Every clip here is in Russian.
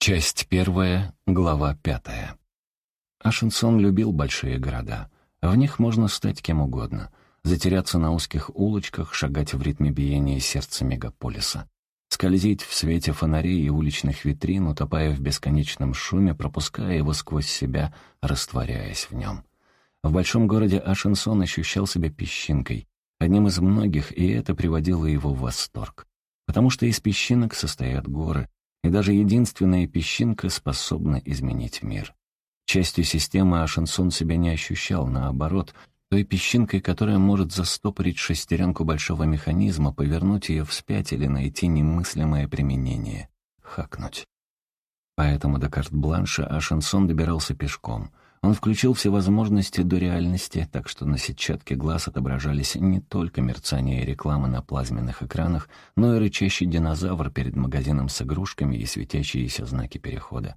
Часть первая, глава пятая. Ашенсон любил большие города. В них можно стать кем угодно. Затеряться на узких улочках, шагать в ритме биения сердца мегаполиса. Скользить в свете фонарей и уличных витрин, утопая в бесконечном шуме, пропуская его сквозь себя, растворяясь в нем. В большом городе Ашенсон ощущал себя песчинкой, одним из многих, и это приводило его в восторг. Потому что из песчинок состоят горы, и даже единственная песчинка способна изменить мир. Частью системы Ашенсон себя не ощущал, наоборот, той песчинкой, которая может застопорить шестеренку большого механизма, повернуть ее вспять или найти немыслимое применение — хакнуть. Поэтому до карт-бланша Ашенсон добирался пешком. Он включил все возможности до реальности, так что на сетчатке глаз отображались не только мерцание и реклама на плазменных экранах, но и рычащий динозавр перед магазином с игрушками и светящиеся знаки перехода.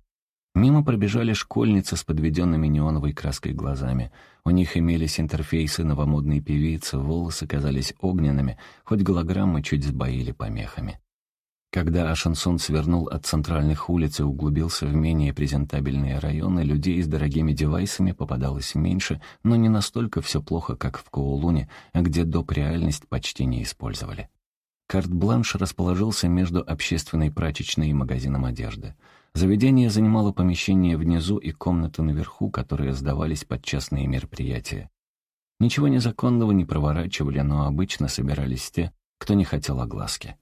Мимо пробежали школьницы с подведенными неоновой краской глазами. У них имелись интерфейсы новомодной певицы, волосы казались огненными, хоть голограммы чуть сбоили помехами. Когда Ашансон свернул от центральных улиц и углубился в менее презентабельные районы, людей с дорогими девайсами попадалось меньше, но не настолько все плохо, как в Коулуне, где доп. реальность почти не использовали. Карт-бланш расположился между общественной прачечной и магазином одежды. Заведение занимало помещение внизу и комнату наверху, которые сдавались под частные мероприятия. Ничего незаконного не проворачивали, но обычно собирались те, кто не хотел огласки.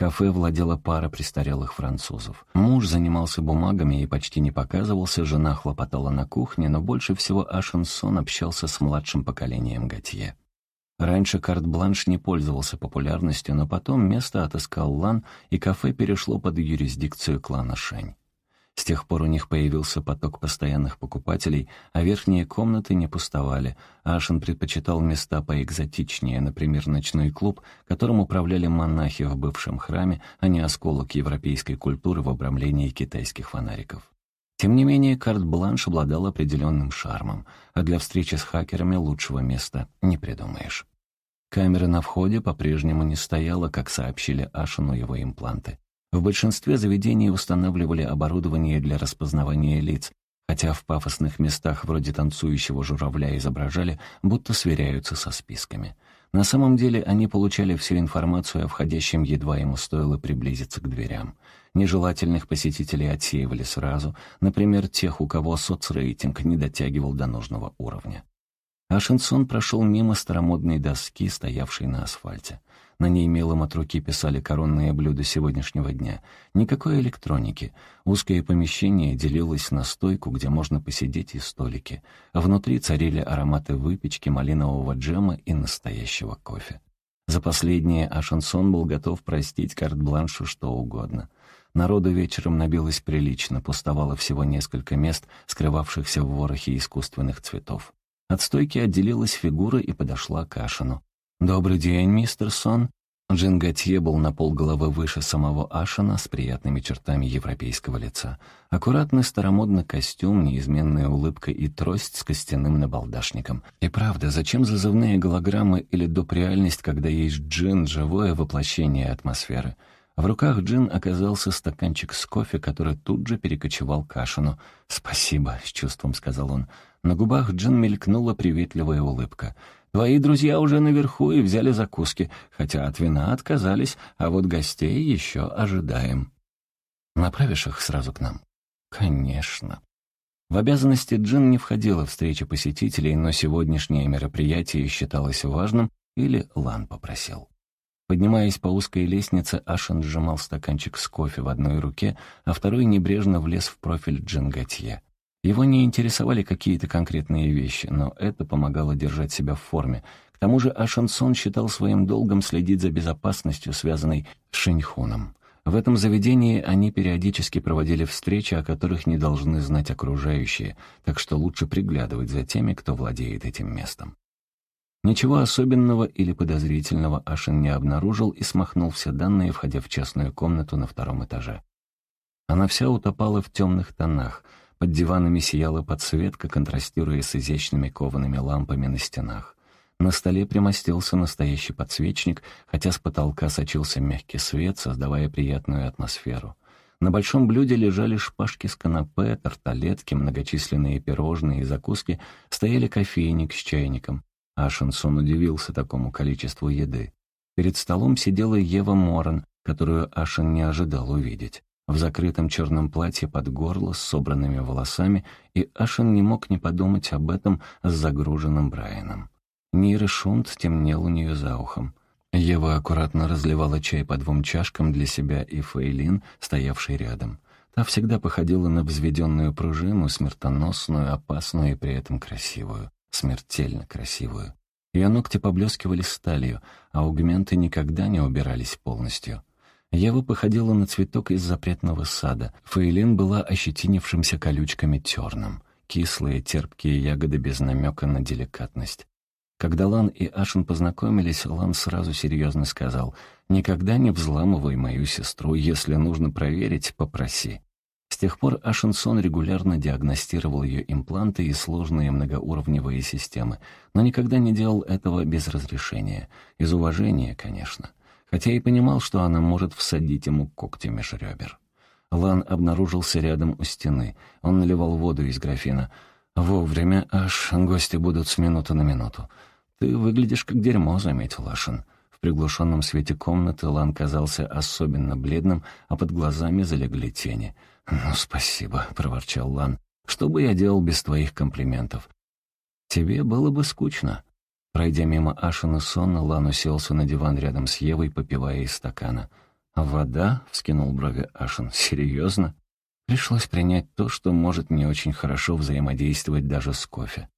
Кафе владела пара престарелых французов. Муж занимался бумагами и почти не показывался, жена хлопотала на кухне, но больше всего Ашенсон общался с младшим поколением Готье. Раньше карт-бланш не пользовался популярностью, но потом место отыскал Лан, и кафе перешло под юрисдикцию клана Шень. С тех пор у них появился поток постоянных покупателей, а верхние комнаты не пустовали. Ашин предпочитал места поэкзотичнее, например, ночной клуб, которым управляли монахи в бывшем храме, а не осколок европейской культуры в обрамлении китайских фонариков. Тем не менее, карт-бланш обладал определенным шармом, а для встречи с хакерами лучшего места не придумаешь. Камеры на входе по-прежнему не стояло, как сообщили Ашину его импланты. В большинстве заведений устанавливали оборудование для распознавания лиц, хотя в пафосных местах вроде танцующего журавля изображали, будто сверяются со списками. На самом деле они получали всю информацию о входящем, едва ему стоило приблизиться к дверям. Нежелательных посетителей отсеивали сразу, например, тех, у кого соцрейтинг не дотягивал до нужного уровня. Ашенсон прошел мимо старомодной доски, стоявшей на асфальте. На ней мелом от руки писали коронные блюда сегодняшнего дня. Никакой электроники. Узкое помещение делилось на стойку, где можно посидеть, и столики. Внутри царили ароматы выпечки, малинового джема и настоящего кофе. За последнее Ашенсон был готов простить карт-бланшу что угодно. Народу вечером набилось прилично, пустовало всего несколько мест, скрывавшихся в ворохе искусственных цветов. От стойки отделилась фигура и подошла к Ашину. «Добрый день, мистер Сон». Джин Готье был на полголовы выше самого Ашина с приятными чертами европейского лица. Аккуратный старомодный костюм, неизменная улыбка и трость с костяным набалдашником. И правда, зачем зазывные голограммы или доп. реальность, когда есть джин, живое воплощение атмосферы? В руках Джин оказался стаканчик с кофе, который тут же перекочевал к Ашину. «Спасибо», — с чувством сказал он. На губах Джин мелькнула приветливая улыбка. «Твои друзья уже наверху и взяли закуски, хотя от вина отказались, а вот гостей еще ожидаем». «Направишь их сразу к нам?» «Конечно». В обязанности Джин не входила встреча посетителей, но сегодняшнее мероприятие считалось важным или Лан попросил. Поднимаясь по узкой лестнице, Ашен сжимал стаканчик с кофе в одной руке, а второй небрежно влез в профиль Джин Готье. Его не интересовали какие-то конкретные вещи, но это помогало держать себя в форме. К тому же Ашансон считал своим долгом следить за безопасностью, связанной с Шиньхуном. В этом заведении они периодически проводили встречи, о которых не должны знать окружающие, так что лучше приглядывать за теми, кто владеет этим местом. Ничего особенного или подозрительного Ашин не обнаружил и смахнул все данные, входя в частную комнату на втором этаже. Она вся утопала в темных тонах — под диванами сияла подсветка, контрастируя с изящными коваными лампами на стенах. На столе примостился настоящий подсвечник, хотя с потолка сочился мягкий свет, создавая приятную атмосферу. На большом блюде лежали шпажки с канапе, тарталетки, многочисленные пирожные и закуски, стояли кофейник с чайником. Ашенсон удивился такому количеству еды. Перед столом сидела Ева Моран, которую Ашен не ожидал увидеть. В закрытом черном платье под горло, с собранными волосами, и Ашен не мог не подумать об этом с загруженным Брайаном. Нира Шунт темнел у нее за ухом. Ева аккуратно разливала чай по двум чашкам для себя и Фейлин, стоявшей рядом. Та всегда походила на взведенную пружину, смертоносную, опасную и при этом красивую. Смертельно красивую. Ее ногти поблескивали сталью, а аугменты никогда не убирались полностью. Ева походила на цветок из запретного сада. Фейлин была ощетинившимся колючками терном. Кислые, терпкие ягоды без намека на деликатность. Когда Лан и Ашин познакомились, Лан сразу серьезно сказал, «Никогда не взламывай мою сестру, если нужно проверить, попроси». Тех пор Ашинсон регулярно диагностировал ее импланты и сложные многоуровневые системы, но никогда не делал этого без разрешения, из уважения, конечно, хотя и понимал, что она может всадить ему когти меж ребер. Лан обнаружился рядом у стены. Он наливал воду из графина. «Вовремя, аж гости будут с минуты на минуту. «Ты выглядишь как дерьмо», — заметил Ашин. В приглушенном свете комнаты Лан казался особенно бледным, а под глазами залегли тени. «Ну, спасибо», — проворчал Лан. «Что бы я делал без твоих комплиментов?» «Тебе было бы скучно». Пройдя мимо Ашина сонно, Лан уселся на диван рядом с Евой, попивая из стакана. «Вода?» — вскинул брови Ашин. «Серьезно?» Пришлось принять то, что может не очень хорошо взаимодействовать даже с кофе.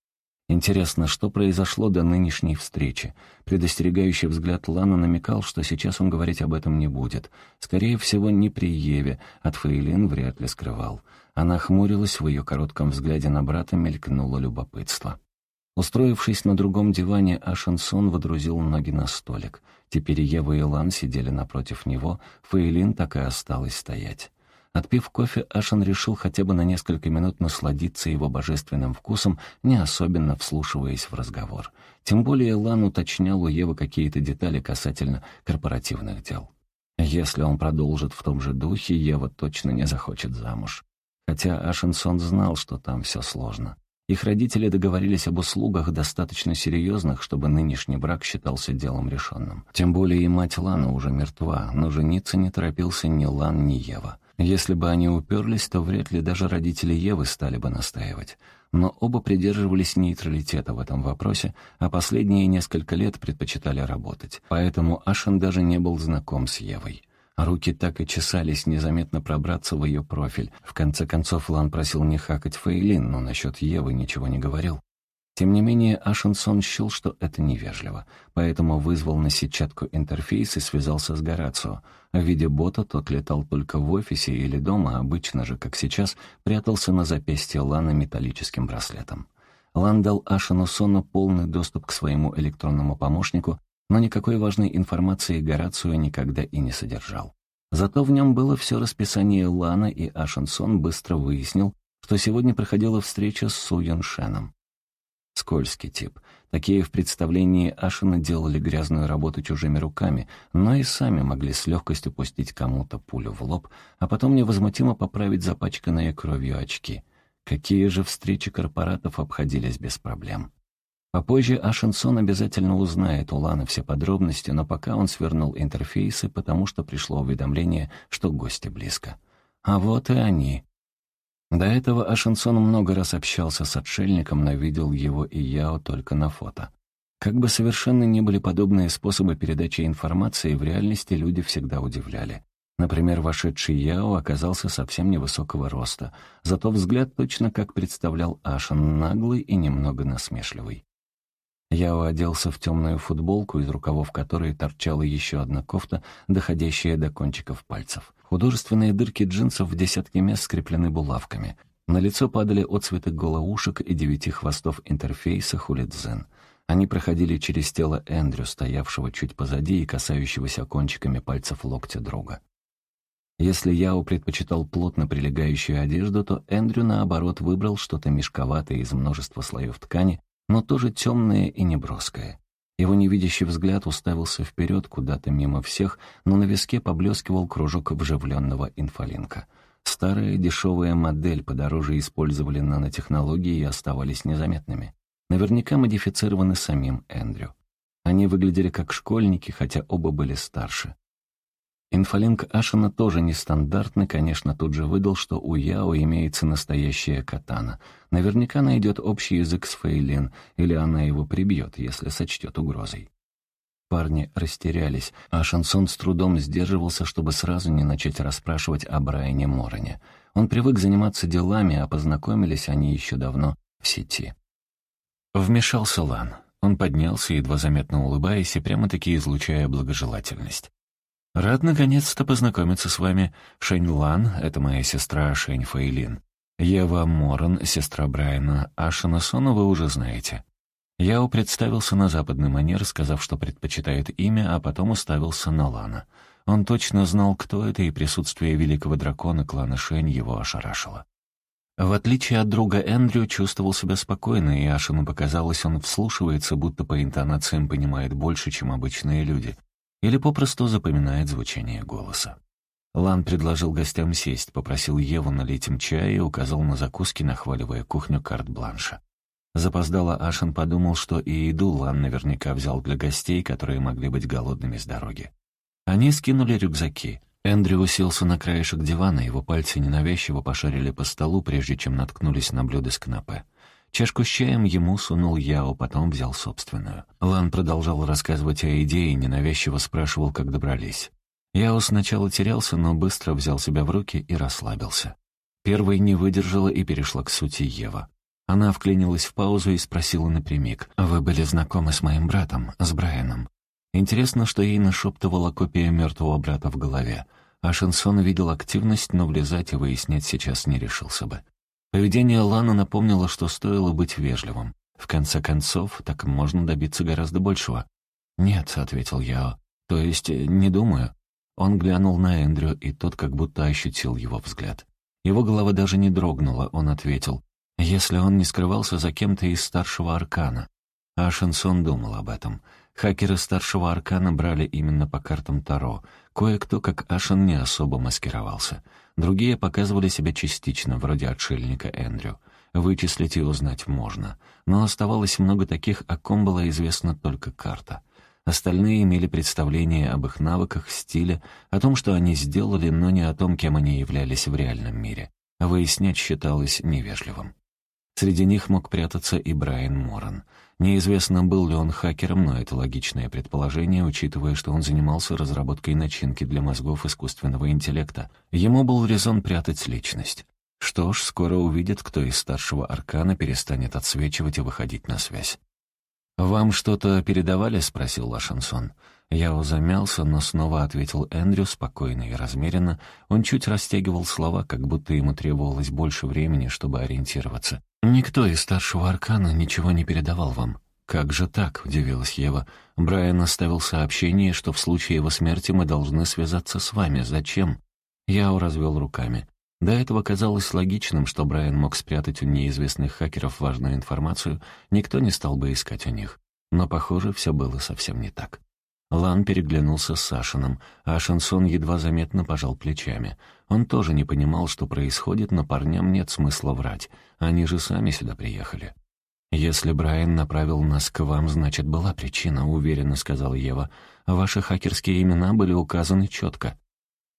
Интересно, что произошло до нынешней встречи? Предостерегающий взгляд Лана намекал, что сейчас он говорить об этом не будет. Скорее всего, не при Еве, от Фейлин вряд ли скрывал. Она хмурилась, в ее коротком взгляде на брата мелькнуло любопытство. Устроившись на другом диване, Ашансон водрузил ноги на столик. Теперь Ева и Лан сидели напротив него, Фейлин так и осталась стоять. Отпив кофе, Ашен решил хотя бы на несколько минут насладиться его божественным вкусом, не особенно вслушиваясь в разговор. Тем более Лан уточнял у Евы какие-то детали касательно корпоративных дел. Если он продолжит в том же духе, Ева точно не захочет замуж. Хотя Ашенсон знал, что там все сложно. Их родители договорились об услугах достаточно серьезных, чтобы нынешний брак считался делом решенным. Тем более и мать Лана уже мертва, но жениться не торопился ни Лан, ни Ева. Если бы они уперлись, то вряд ли даже родители Евы стали бы настаивать. Но оба придерживались нейтралитета в этом вопросе, а последние несколько лет предпочитали работать. Поэтому Ашен даже не был знаком с Евой. Руки так и чесались незаметно пробраться в ее профиль. В конце концов, Лан просил не хакать Фейлин, но насчет Евы ничего не говорил. Тем не менее, Ашенсон счел, что это невежливо, поэтому вызвал на сетчатку интерфейс и связался с Горацио. В виде бота тот летал только в офисе или дома, обычно же, как сейчас, прятался на запястье Лана металлическим браслетом. Лан дал Ашену Сону полный доступ к своему электронному помощнику, но никакой важной информации Горацио никогда и не содержал. Зато в нем было все расписание Лана, и Ашенсон быстро выяснил, что сегодня проходила встреча с Су Юншеном. Скользкий тип. Такие в представлении Ашина делали грязную работу чужими руками, но и сами могли с легкостью пустить кому-то пулю в лоб, а потом невозмутимо поправить запачканные кровью очки. Какие же встречи корпоратов обходились без проблем. Попозже Ашинсон обязательно узнает у Ланы все подробности, но пока он свернул интерфейсы, потому что пришло уведомление, что гости близко. А вот и они. До этого Ашенсон много раз общался с отшельником, но видел его и Яо только на фото. Как бы совершенно не были подобные способы передачи информации, в реальности люди всегда удивляли. Например, вошедший Яо оказался совсем невысокого роста, зато взгляд точно как представлял Ашен, наглый и немного насмешливый. Яо оделся в темную футболку, из рукавов которой торчала еще одна кофта, доходящая до кончиков пальцев. Художественные дырки джинсов в десятке мест скреплены булавками. На лицо падали отцветы голоушек и девяти хвостов интерфейса хулидзен. Они проходили через тело Эндрю, стоявшего чуть позади и касающегося кончиками пальцев локтя друга. Если Яо предпочитал плотно прилегающую одежду, то Эндрю, наоборот, выбрал что-то мешковатое из множества слоев ткани, но тоже темное и неброское. Его невидящий взгляд уставился вперед куда-то мимо всех, но на виске поблескивал кружок вживленного инфолинка. Старая дешевая модель подороже использовали нанотехнологии и оставались незаметными. Наверняка модифицированы самим Эндрю. Они выглядели как школьники, хотя оба были старше. Инфолинк Ашена тоже нестандартный, конечно, тут же выдал, что у Яо имеется настоящая катана. Наверняка найдет общий язык с Фейлин, или она его прибьет, если сочтет угрозой. Парни растерялись, а Шансон с трудом сдерживался, чтобы сразу не начать расспрашивать о Брайане Мороне. Он привык заниматься делами, а познакомились они еще давно в сети. Вмешался Лан. Он поднялся, едва заметно улыбаясь и прямо-таки излучая благожелательность. «Рад наконец-то познакомиться с вами. Шэнь Лан — это моя сестра Шэнь Фэйлин. Ева Моран, сестра Брайана, а Шанасона вы уже знаете». Яо представился на западный манер, сказав, что предпочитает имя, а потом уставился на Лана. Он точно знал, кто это, и присутствие великого дракона клана Шэнь его ошарашило. В отличие от друга Эндрю, чувствовал себя спокойно, и Ашину показалось, он вслушивается, будто по интонациям понимает больше, чем обычные люди — или попросту запоминает звучание голоса. Лан предложил гостям сесть, попросил Еву налить им чая и указал на закуски, нахваливая кухню карт-бланша. Запоздало Ашен подумал, что и еду Лан наверняка взял для гостей, которые могли быть голодными с дороги. Они скинули рюкзаки. Эндрю уселся на краешек дивана, его пальцы ненавязчиво пошарили по столу, прежде чем наткнулись на блюдо с канапе. Чашку с чаем ему сунул Яо, потом взял собственную. Лан продолжал рассказывать о идее ненавязчиво спрашивал, как добрались. Яо сначала терялся, но быстро взял себя в руки и расслабился. Первой не выдержала и перешла к сути Ева. Она вклинилась в паузу и спросила напрямик. «Вы были знакомы с моим братом, с Брайаном?» Интересно, что ей нашептывала копия мертвого брата в голове. А Шансон видел активность, но влезать и выяснять сейчас не решился бы. Поведение Лана напомнило, что стоило быть вежливым. В конце концов, так можно добиться гораздо большего. «Нет», — ответил я, — «то есть не думаю». Он глянул на Эндрю, и тот как будто ощутил его взгляд. Его голова даже не дрогнула, он ответил, «Если он не скрывался за кем-то из старшего аркана». А Шансон думал об этом. Хакеры старшего аркана брали именно по картам Таро. Кое-кто, как Ашен, не особо маскировался. Другие показывали себя частично, вроде отшельника Эндрю. Вычислить и узнать можно. Но оставалось много таких, о ком была известна только карта. Остальные имели представление об их навыках, стиле, о том, что они сделали, но не о том, кем они являлись в реальном мире. Выяснять считалось невежливым. Среди них мог прятаться и Брайан Моран. Неизвестно, был ли он хакером, но это логичное предположение, учитывая, что он занимался разработкой начинки для мозгов искусственного интеллекта. Ему был резон прятать личность. Что ж, скоро увидит, кто из старшего аркана перестанет отсвечивать и выходить на связь. «Вам что-то передавали?» — спросил Лашенсон. Я замялся, но снова ответил Эндрю спокойно и размеренно. Он чуть растягивал слова, как будто ему требовалось больше времени, чтобы ориентироваться. «Никто из старшего аркана ничего не передавал вам». «Как же так?» — удивилась Ева. «Брайан оставил сообщение, что в случае его смерти мы должны связаться с вами. Зачем?» Яо развел руками. До этого казалось логичным, что Брайан мог спрятать у неизвестных хакеров важную информацию, никто не стал бы искать у них. Но, похоже, все было совсем не так. Лан переглянулся с Сашином, а Шансон едва заметно пожал плечами. Он тоже не понимал, что происходит, но парням нет смысла врать. Они же сами сюда приехали. «Если Брайан направил нас к вам, значит, была причина», — уверенно сказала Ева. «Ваши хакерские имена были указаны четко».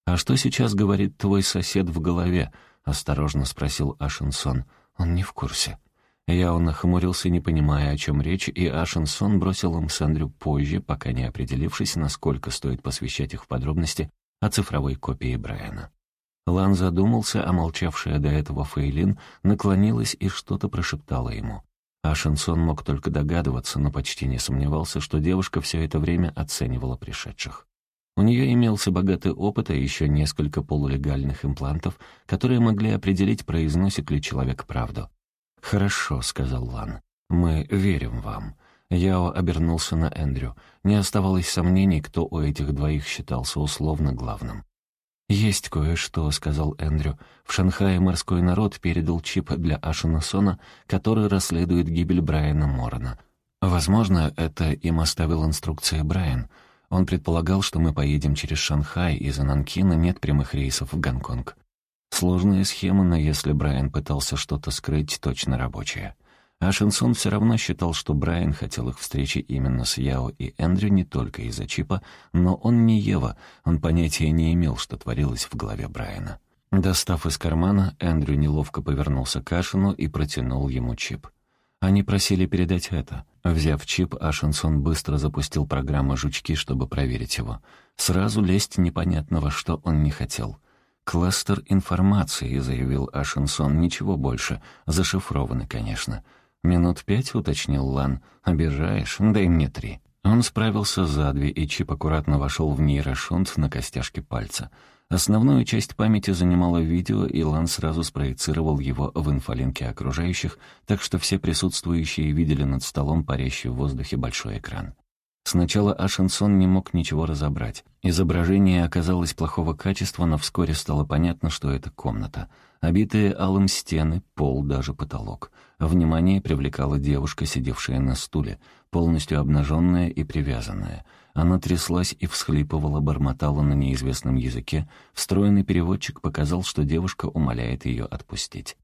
«А что сейчас говорит твой сосед в голове?» — осторожно спросил Ашенсон. «Он не в курсе». Я он нахмурился, не понимая, о чем речь, и Ашенсон бросил им Сэндрю позже, пока не определившись, насколько стоит посвящать их в подробности о цифровой копии Брайана. Лан задумался, а молчавшая до этого Фейлин наклонилась и что-то прошептала ему. Ашенсон мог только догадываться, но почти не сомневался, что девушка все это время оценивала пришедших. У нее имелся богатый опыт и еще несколько полулегальных имплантов, которые могли определить, произносит ли человек правду. «Хорошо», — сказал Лан. «Мы верим вам». Яо обернулся на Эндрю. Не оставалось сомнений, кто у этих двоих считался условно главным. «Есть кое-что», — сказал Эндрю. «В Шанхае морской народ передал чип для Ашина который расследует гибель Брайана Морона. Возможно, это им оставил инструкции Брайан. Он предполагал, что мы поедем через Шанхай, из Ананкина нет прямых рейсов в Гонконг. Сложная схема, но если Брайан пытался что-то скрыть, точно рабочая. А Шинсон все равно считал, что Брайан хотел их встречи именно с Яо и Эндрю не только из-за чипа, но он не Ева, он понятия не имел, что творилось в голове Брайана. Достав из кармана, Эндрю неловко повернулся к Ашину и протянул ему чип. Они просили передать это. Взяв чип, Ашинсон быстро запустил программу «Жучки», чтобы проверить его. Сразу лезть непонятного, что он не хотел. «Кластер информации», — заявил Ашинсон, — «ничего больше. Зашифрованы, конечно». «Минут пять», — уточнил Лан. «Обижаешь? Дай мне три». Он справился за две, и чип аккуратно вошел в нейрошунт на костяшке пальца. Основную часть памяти занимало видео, и Лан сразу спроецировал его в инфолинке окружающих, так что все присутствующие видели над столом парящий в воздухе большой экран. Сначала Ашенсон не мог ничего разобрать. Изображение оказалось плохого качества, но вскоре стало понятно, что это комната. Обитые алым стены, пол, даже потолок. Внимание привлекала девушка, сидевшая на стуле, полностью обнаженная и привязанная. Она тряслась и всхлипывала, бормотала на неизвестном языке. Встроенный переводчик показал, что девушка умоляет ее отпустить.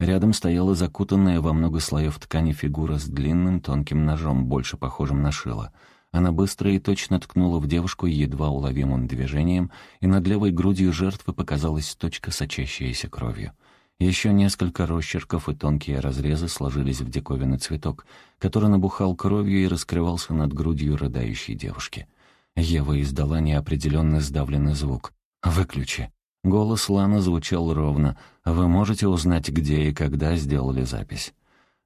Рядом стояла закутанная во много слоев ткани фигура с длинным тонким ножом, больше похожим на шило. Она быстро и точно ткнула в девушку едва уловимым движением, и над левой грудью жертвы показалась точка, сочащаяся кровью. Еще несколько росчерков и тонкие разрезы сложились в диковинный цветок, который набухал кровью и раскрывался над грудью рыдающей девушки. Ева издала неопределенный сдавленный звук. «Выключи». Голос Лана звучал ровно. «Вы можете узнать, где и когда сделали запись?»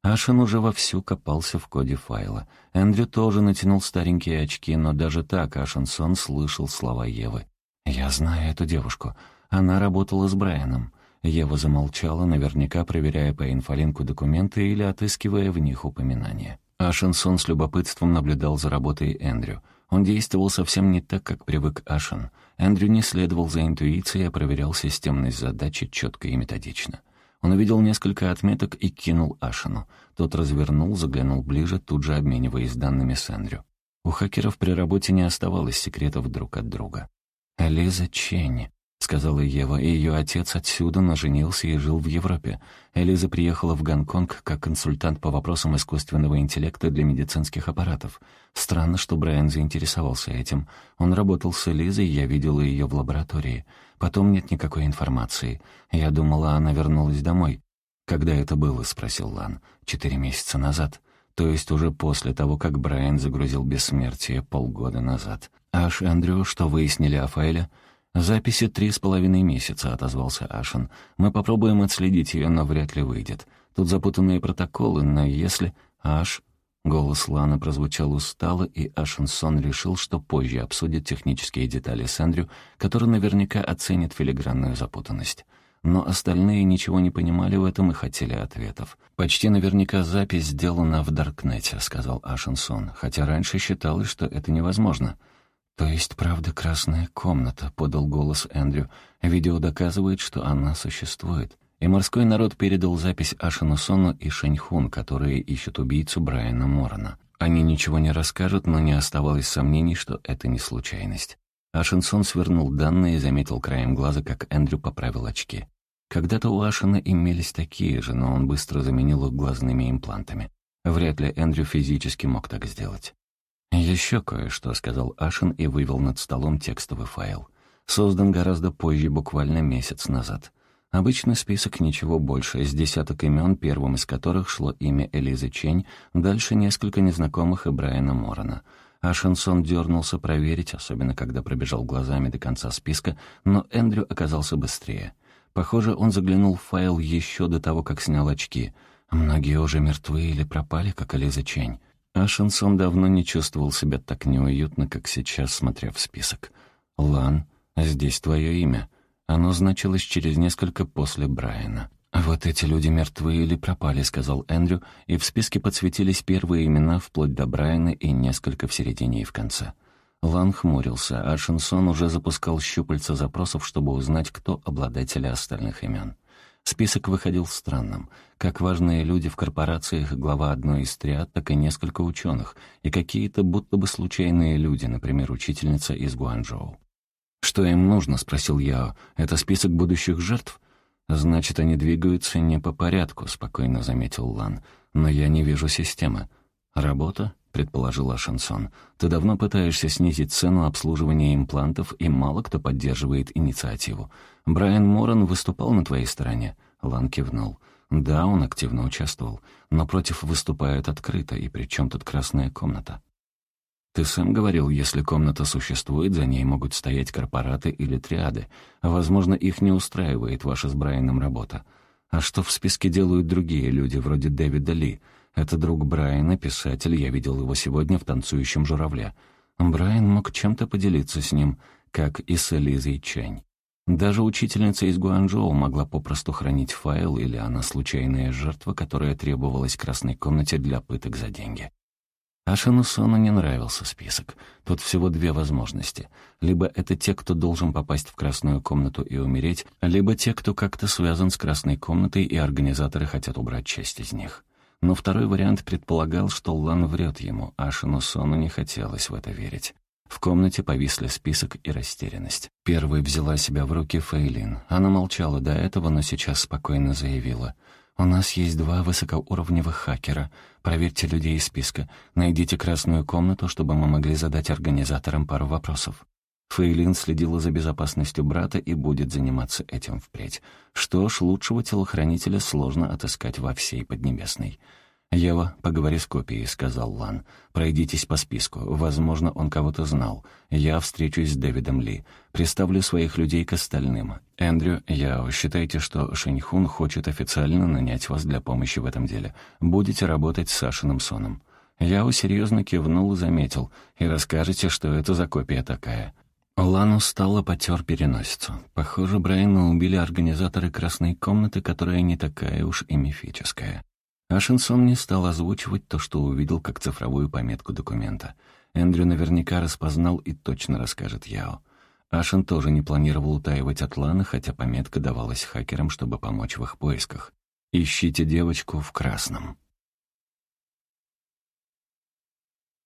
Ашин уже вовсю копался в коде файла. Эндрю тоже натянул старенькие очки, но даже так Ашинсон слышал слова Евы. «Я знаю эту девушку. Она работала с Брайаном. Ева замолчала, наверняка проверяя по инфолинку документы или отыскивая в них упоминания. Ашенсон с любопытством наблюдал за работой Эндрю. Он действовал совсем не так, как привык Ашен. Эндрю не следовал за интуицией, а проверял системность задачи четко и методично. Он увидел несколько отметок и кинул Ашену. Тот развернул, заглянул ближе, тут же обмениваясь данными с Эндрю. У хакеров при работе не оставалось секретов друг от друга. Элиза Ченни сказала Ева, и ее отец отсюда наженился и жил в Европе. Элиза приехала в Гонконг как консультант по вопросам искусственного интеллекта для медицинских аппаратов. Странно, что Брайан заинтересовался этим. Он работал с Элизой, я видела ее в лаборатории. Потом нет никакой информации. Я думала, она вернулась домой. «Когда это было?» — спросил Лан. «Четыре месяца назад. То есть уже после того, как Брайан загрузил бессмертие полгода назад. Аш Эндрю, что выяснили о файле?» «Записи три с половиной месяца», — отозвался Ашен. «Мы попробуем отследить ее, но вряд ли выйдет. Тут запутанные протоколы, но если...» «Аш...» Голос Ланы прозвучал устало, и Ашенсон решил, что позже обсудит технические детали с Эндрю, который наверняка оценит филигранную запутанность. Но остальные ничего не понимали в этом и хотели ответов. «Почти наверняка запись сделана в Даркнете», — сказал Ашенсон, хотя раньше считалось, что это невозможно. «То есть, правда, красная комната», — подал голос Эндрю. «Видео доказывает, что она существует». И морской народ передал запись Ашину Сону и Шэньхун, которые ищут убийцу Брайана Морона. Они ничего не расскажут, но не оставалось сомнений, что это не случайность. Ашинсон свернул данные и заметил краем глаза, как Эндрю поправил очки. Когда-то у Ашина имелись такие же, но он быстро заменил их глазными имплантами. Вряд ли Эндрю физически мог так сделать. «Еще кое-что», — сказал Ашин и вывел над столом текстовый файл. Создан гораздо позже, буквально месяц назад. Обычный список, ничего больше, с десяток имен, первым из которых шло имя Элизы Чень, дальше несколько незнакомых и Брайана Морона. Ашинсон дернулся проверить, особенно когда пробежал глазами до конца списка, но Эндрю оказался быстрее. Похоже, он заглянул в файл еще до того, как снял очки. Многие уже мертвы или пропали, как Элиза Чень. А Шансон давно не чувствовал себя так неуютно, как сейчас, смотря в список. «Лан, здесь твое имя». Оно значилось через несколько после Брайана. «Вот эти люди мертвы или пропали», — сказал Эндрю, и в списке подсветились первые имена вплоть до Брайана и несколько в середине и в конце. Лан хмурился, а Шинсон уже запускал щупальца запросов, чтобы узнать, кто обладатели остальных имен. Список выходил странным. Как важные люди в корпорациях, глава одной из триад, так и несколько ученых, и какие-то будто бы случайные люди, например, учительница из Гуанчжоу. «Что им нужно?» — спросил Яо. «Это список будущих жертв?» «Значит, они двигаются не по порядку», — спокойно заметил Лан. «Но я не вижу системы». «Работа?» — предположила Шансон. «Ты давно пытаешься снизить цену обслуживания имплантов, и мало кто поддерживает инициативу. Брайан Моран выступал на твоей стороне?» Лан кивнул. «Да, он активно участвовал, но против выступает открыто, и при чем тут красная комната?» Ты сам говорил, если комната существует, за ней могут стоять корпораты или триады. Возможно, их не устраивает ваша с Брайаном работа. А что в списке делают другие люди, вроде Дэвида Ли? Это друг Брайана, писатель, я видел его сегодня в «Танцующем журавле». Брайан мог чем-то поделиться с ним, как и с Элизой Чэнь. Даже учительница из Гуанчжоу могла попросту хранить файл, или она случайная жертва, которая требовалась красной комнате для пыток за деньги. Ашину Сону не нравился список. Тут всего две возможности. Либо это те, кто должен попасть в красную комнату и умереть, либо те, кто как-то связан с красной комнатой, и организаторы хотят убрать часть из них. Но второй вариант предполагал, что Лан врет ему, а Ашину Сону не хотелось в это верить. В комнате повисли список и растерянность. Первой взяла себя в руки Фейлин. Она молчала до этого, но сейчас спокойно заявила — «У нас есть два высокоуровневых хакера. Проверьте людей из списка. Найдите красную комнату, чтобы мы могли задать организаторам пару вопросов». Фейлин следила за безопасностью брата и будет заниматься этим впредь. Что ж, лучшего телохранителя сложно отыскать во всей Поднебесной. «Ева, поговори с копией», — сказал Лан. «Пройдитесь по списку. Возможно, он кого-то знал. Я встречусь с Дэвидом Ли. Представлю своих людей к остальным. Эндрю, я считайте, что Шэньхун хочет официально нанять вас для помощи в этом деле. Будете работать с Сашиным Соном». Яо серьезно кивнул и заметил. «И расскажете, что это за копия такая». Лан устало потер переносицу. Похоже, Брайана убили организаторы «Красной комнаты», которая не такая уж и мифическая. Ашинсон не стал озвучивать то, что увидел как цифровую пометку документа. Эндрю наверняка распознал и точно расскажет Яо. Ашин тоже не планировал утаивать от Лана, хотя пометка давалась хакерам, чтобы помочь в их поисках. «Ищите девочку в красном».